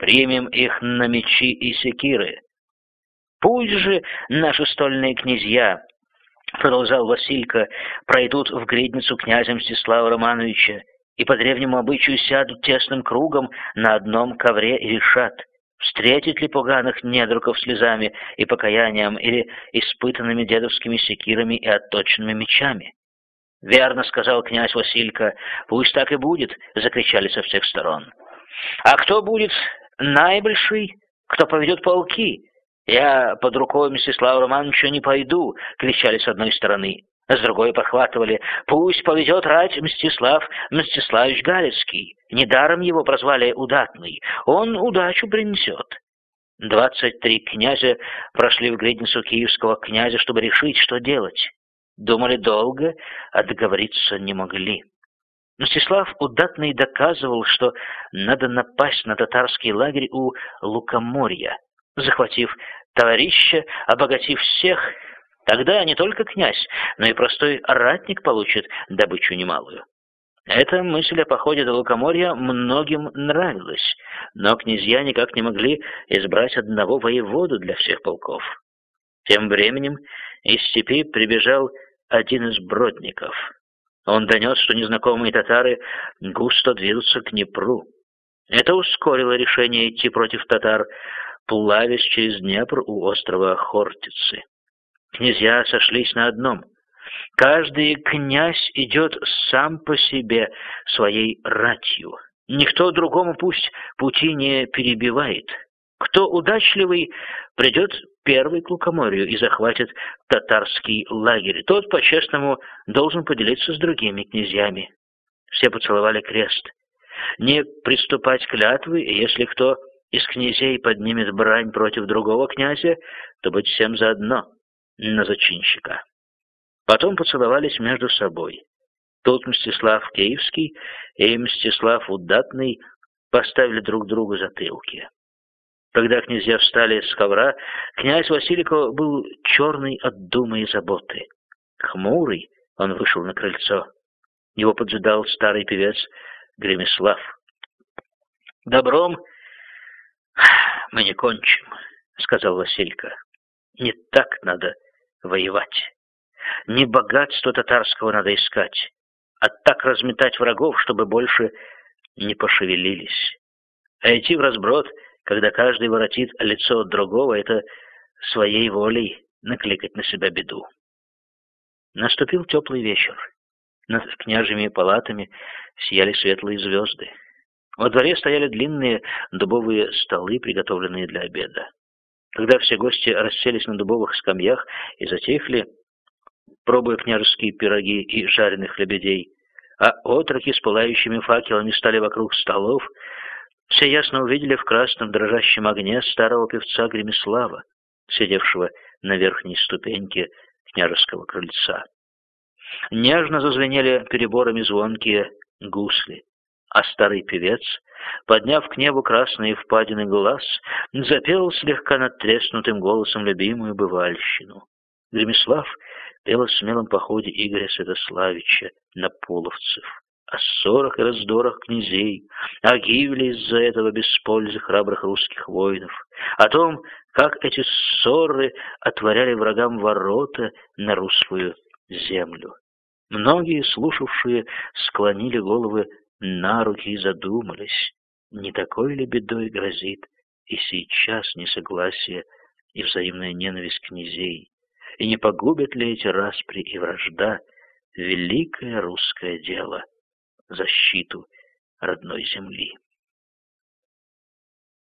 примем их на мечи и секиры. Пусть же наши стольные князья, продолжал Василька, пройдут в гридницу князя Мстислава Романовича и по древнему обычаю сядут тесным кругом на одном ковре и решат, встретить ли поганых недругов слезами и покаянием или испытанными дедовскими секирами и отточенными мечами. «Верно», — сказал князь Василька, — «пусть так и будет», — закричали со всех сторон. «А кто будет наибольший, кто поведет полки?» «Я под рукой Мстислава Романовича не пойду», — кричали с одной стороны. С другой подхватывали «Пусть поведет рать Мстислав Мстиславич Галицкий. Недаром его прозвали Удатный. Он удачу принесет». Двадцать три князя прошли в гридницу киевского князя, чтобы решить, что делать. Думали долго, а договориться не могли. Мстислав Удатный доказывал, что надо напасть на татарский лагерь у Лукоморья, захватив товарища, обогатив всех, тогда не только князь, но и простой ратник получит добычу немалую. Эта мысль о походе до Лукоморья многим нравилась, но князья никак не могли избрать одного воеводу для всех полков. Тем временем из степи прибежал один из бродников. Он донес, что незнакомые татары густо движутся к Днепру. Это ускорило решение идти против татар, плавясь через Днепр у острова Хортицы. Князья сошлись на одном. Каждый князь идет сам по себе своей ратью. Никто другому пусть пути не перебивает. Кто удачливый, придет первый к Лукоморью и захватит татарский лагерь. Тот, по-честному, должен поделиться с другими князьями. Все поцеловали крест. Не приступать клятвы, если кто из князей поднимет брань против другого князя, то быть всем заодно на зачинщика. Потом поцеловались между собой. Тут Мстислав Киевский и Мстислав Удатный поставили друг другу затылки. Когда князья встали с ковра, князь Василико был черный от думы и заботы. Хмурый он вышел на крыльцо. Его поджидал старый певец Гремислав. «Добром мы не кончим», — сказал Василька. «Не так надо воевать. Не богатство татарского надо искать, а так разметать врагов, чтобы больше не пошевелились. А идти в разброд — когда каждый воротит лицо от другого, это своей волей накликать на себя беду. Наступил теплый вечер. Над княжьими палатами сияли светлые звезды. Во дворе стояли длинные дубовые столы, приготовленные для обеда. Когда все гости расселись на дубовых скамьях и затихли, пробуя княжеские пироги и жареных лебедей, а отроки с пылающими факелами стали вокруг столов, все ясно увидели в красном дрожащем огне старого певца Гремислава, сидевшего на верхней ступеньке княжеского крыльца. Нежно зазвенели переборами звонкие гусли, а старый певец, подняв к небу красные впадины глаз, запел слегка надтреснутым голосом любимую бывальщину. Гремислав пел о смелом походе Игоря Святославича на половцев о ссорах и раздорах князей, о гибели из-за этого без пользы храбрых русских воинов, о том, как эти ссоры отворяли врагам ворота на русскую землю. Многие, слушавшие, склонили головы на руки и задумались, не такой ли бедой грозит и сейчас несогласие и взаимная ненависть князей, и не погубят ли эти распри и вражда великое русское дело — защиту родной земли.